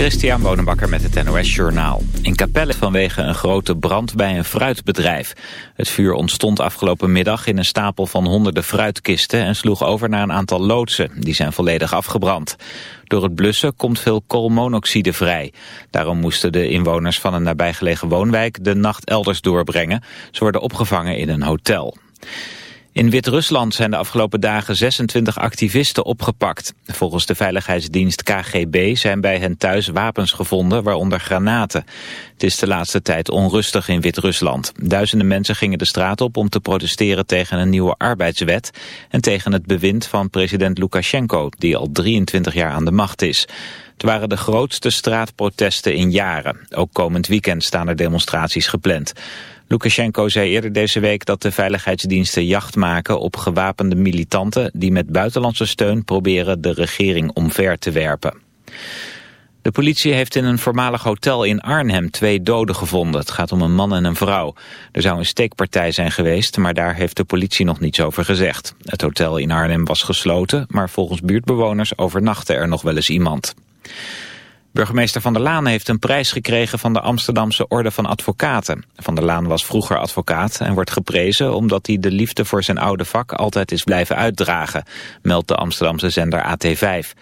Christian Bonenbakker met het NOS Journaal. In Capelle vanwege een grote brand bij een fruitbedrijf. Het vuur ontstond afgelopen middag in een stapel van honderden fruitkisten... en sloeg over naar een aantal loodsen. Die zijn volledig afgebrand. Door het blussen komt veel koolmonoxide vrij. Daarom moesten de inwoners van een nabijgelegen woonwijk... de nacht elders doorbrengen. Ze worden opgevangen in een hotel. In Wit-Rusland zijn de afgelopen dagen 26 activisten opgepakt. Volgens de veiligheidsdienst KGB zijn bij hen thuis wapens gevonden, waaronder granaten. Het is de laatste tijd onrustig in Wit-Rusland. Duizenden mensen gingen de straat op om te protesteren tegen een nieuwe arbeidswet... en tegen het bewind van president Lukashenko, die al 23 jaar aan de macht is. Het waren de grootste straatprotesten in jaren. Ook komend weekend staan er demonstraties gepland. Lukashenko zei eerder deze week dat de veiligheidsdiensten jacht maken op gewapende militanten die met buitenlandse steun proberen de regering omver te werpen. De politie heeft in een voormalig hotel in Arnhem twee doden gevonden. Het gaat om een man en een vrouw. Er zou een steekpartij zijn geweest, maar daar heeft de politie nog niets over gezegd. Het hotel in Arnhem was gesloten, maar volgens buurtbewoners overnachtte er nog wel eens iemand. Burgemeester Van der Laan heeft een prijs gekregen van de Amsterdamse Orde van Advocaten. Van der Laan was vroeger advocaat en wordt geprezen omdat hij de liefde voor zijn oude vak altijd is blijven uitdragen, meldt de Amsterdamse zender AT5.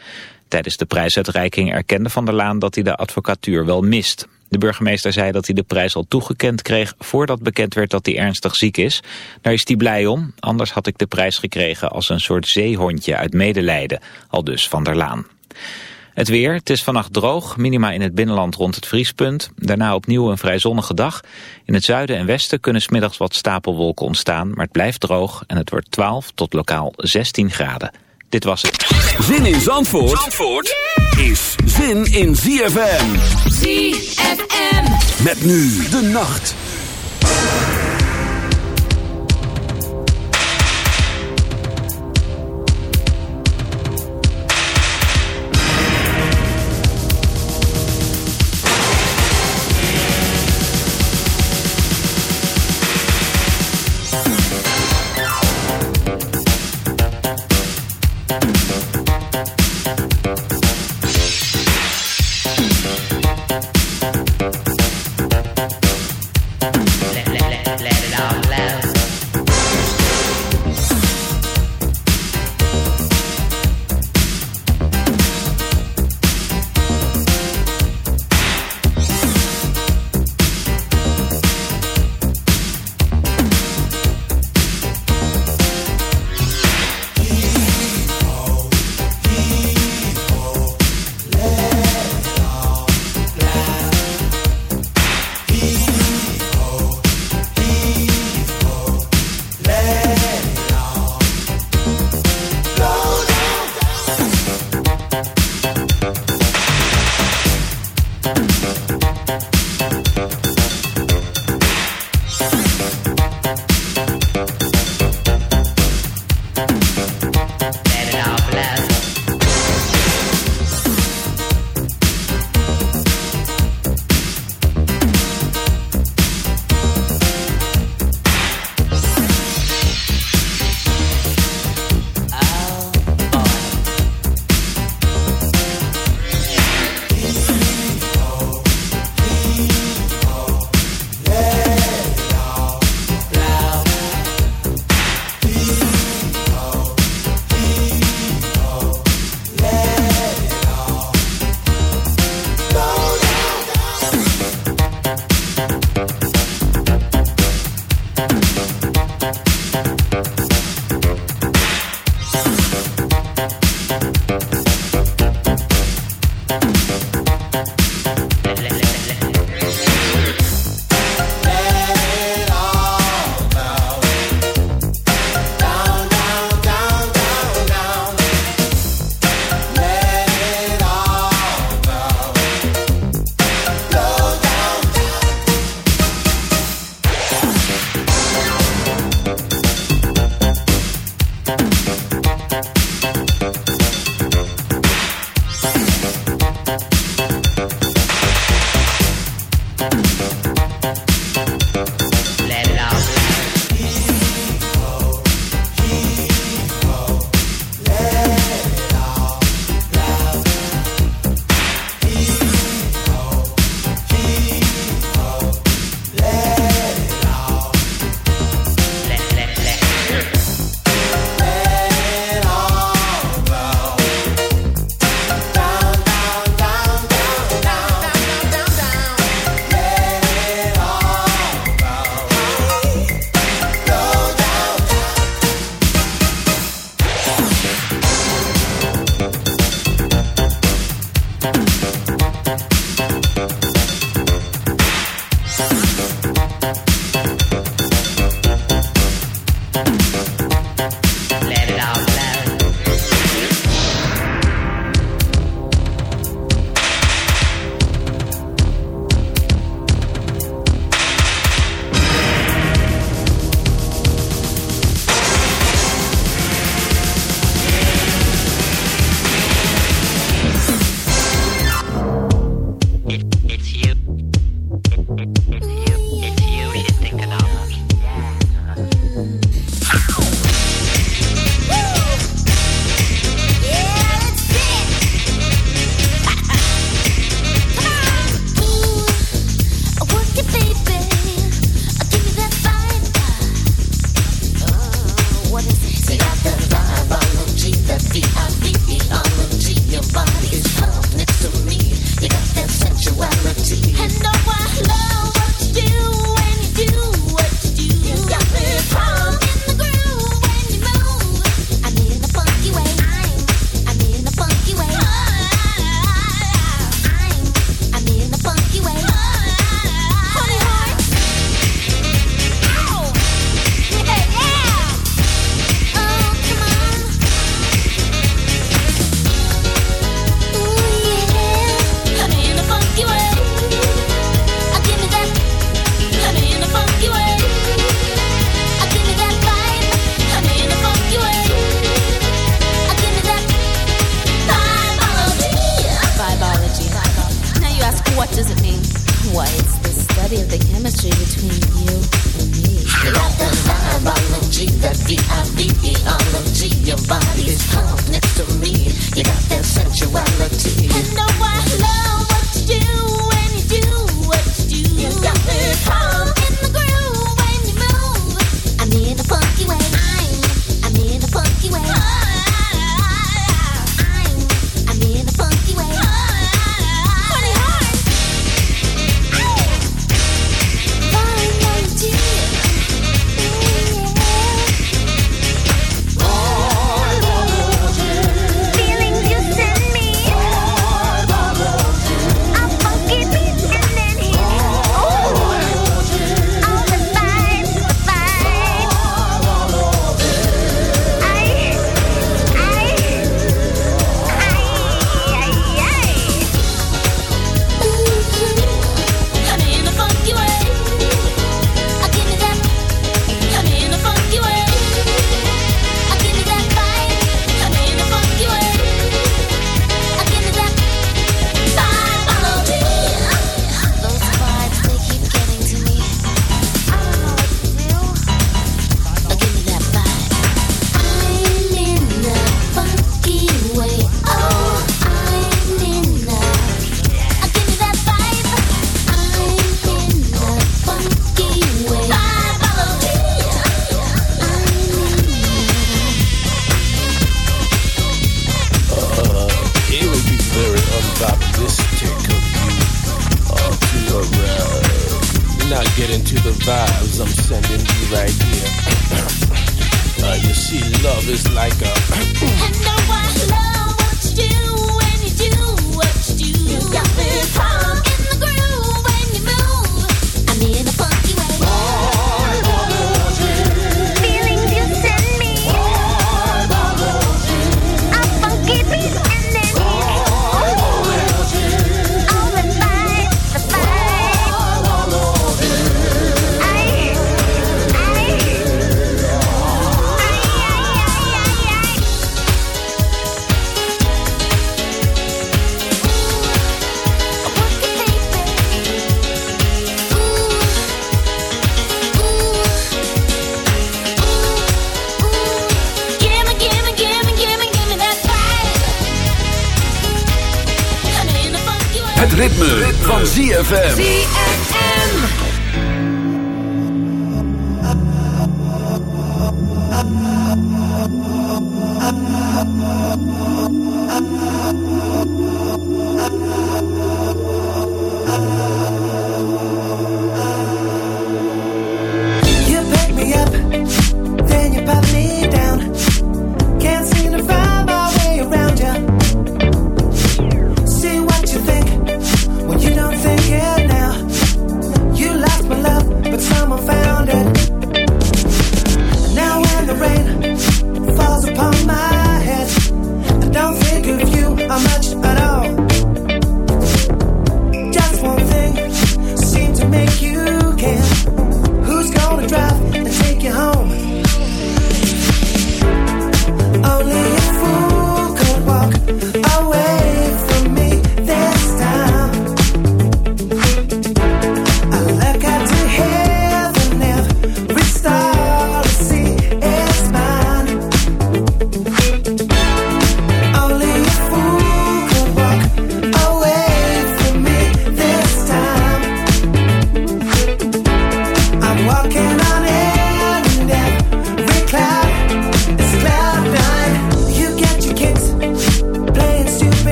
Tijdens de prijsuitreiking erkende Van der Laan dat hij de advocatuur wel mist. De burgemeester zei dat hij de prijs al toegekend kreeg voordat bekend werd dat hij ernstig ziek is. Daar is hij blij om, anders had ik de prijs gekregen als een soort zeehondje uit medelijden, al dus Van der Laan. Het weer, het is vannacht droog, minima in het binnenland rond het vriespunt. Daarna opnieuw een vrij zonnige dag. In het zuiden en westen kunnen smiddags wat stapelwolken ontstaan, maar het blijft droog en het wordt 12 tot lokaal 16 graden. Dit was het. Zin in Zandvoort, Zandvoort is zin in ZFM. ZFM. Met nu de nacht.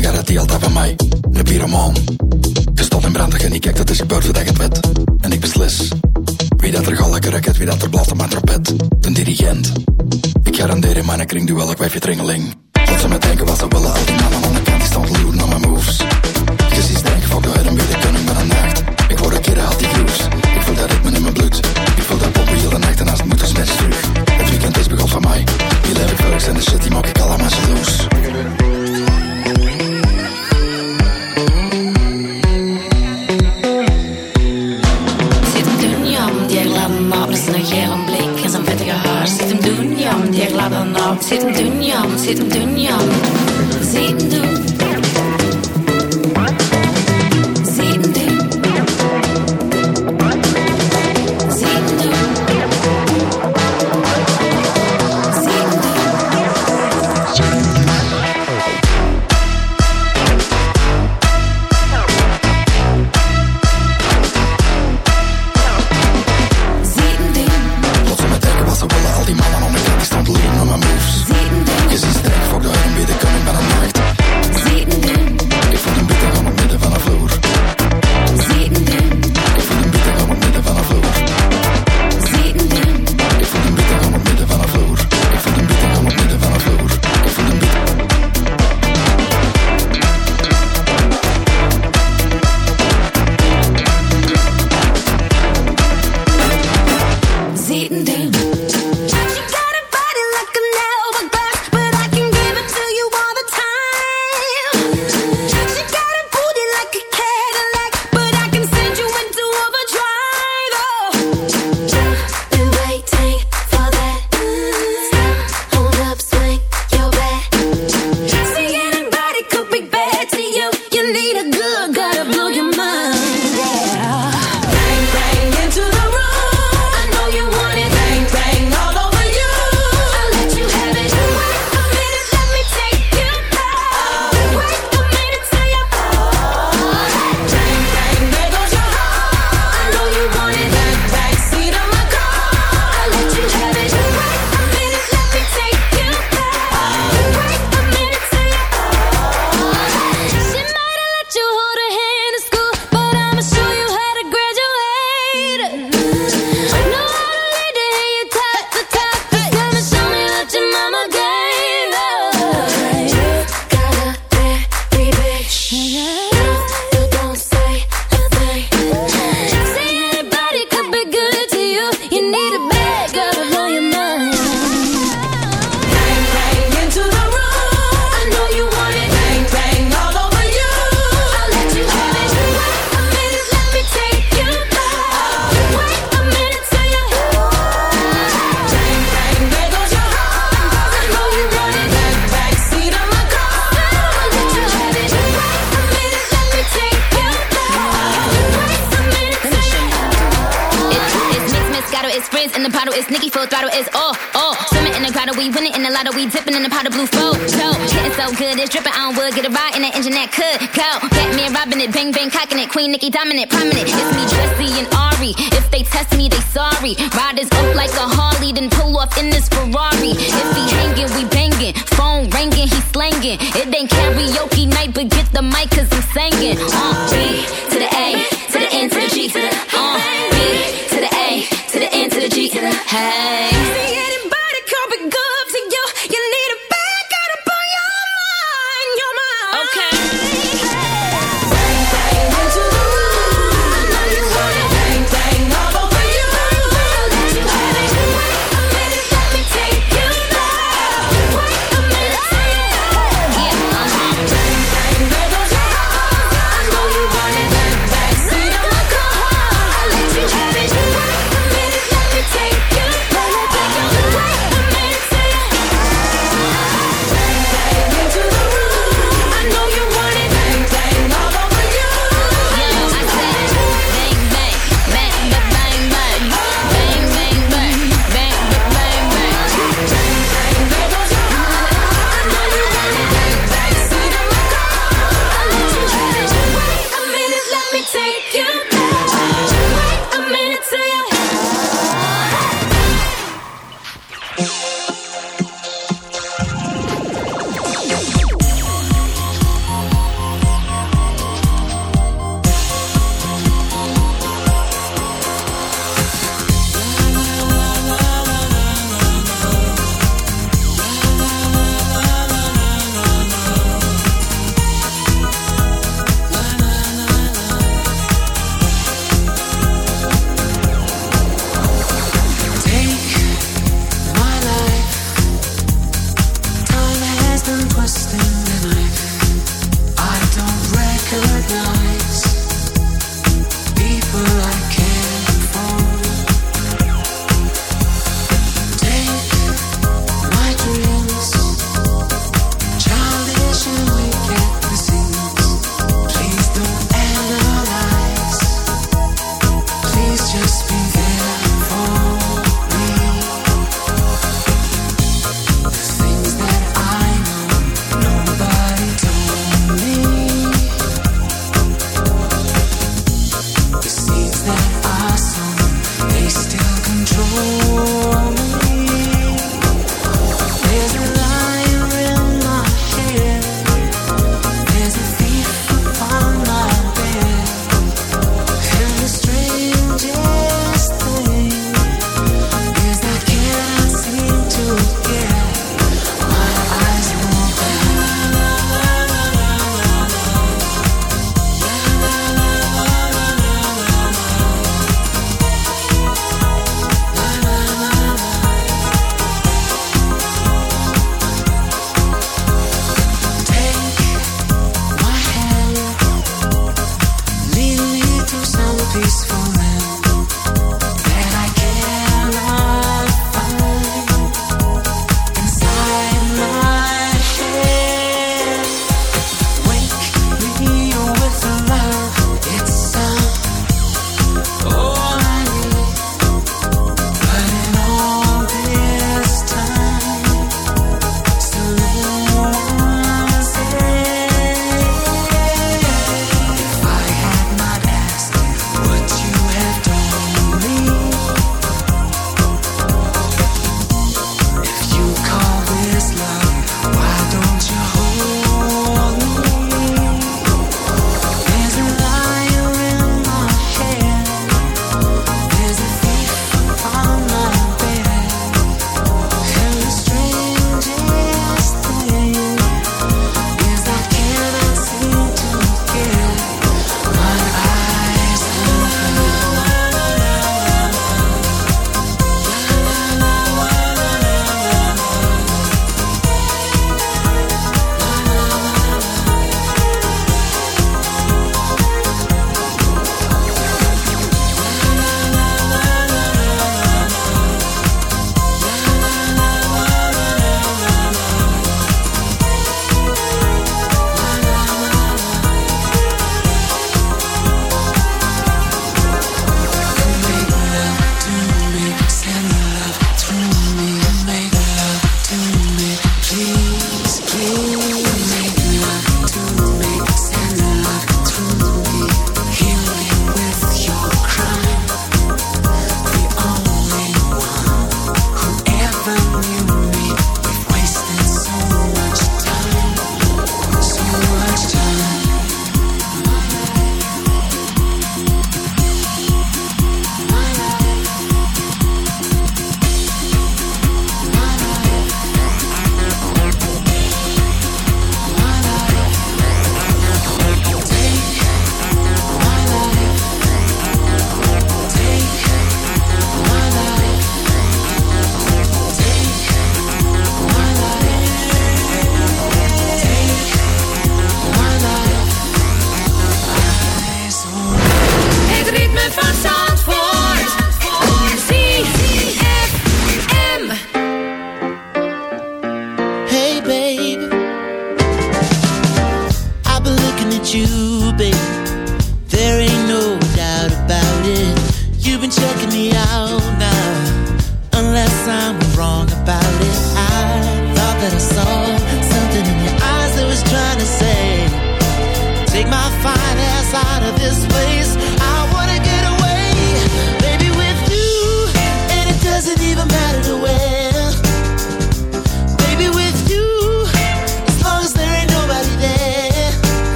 een garantie altijd van mij. De pyromaan. Gestopt in brandig en ik kijk, dat is gebeurd voordat ik het wet. En ik beslis. Wie dat er gal lekker raket, wie dat er blaast op mijn trompet. De dirigent. Ik garandeer in mijn kring duel, ik wijf je tringeling. Tot ze me denken wat ze willen, al die mannen aan de kant, die staan te loeren naar mijn moves. Gezien denk ik, fuck de hidden, meer de kunnen met een nacht. Ik word een keer de die grooves. Ik voel dat ritme in mijn bloed. Ik voel dat poppen hele nacht en als het moet, is terug. Het weekend is begonnen van mij. Hier leven ik en de shit die maak ik mic, but get the mic cause I'm singing. Uh, B to the A, to the N to the G to the, uh, B to the A, to the N to the G to the, hey.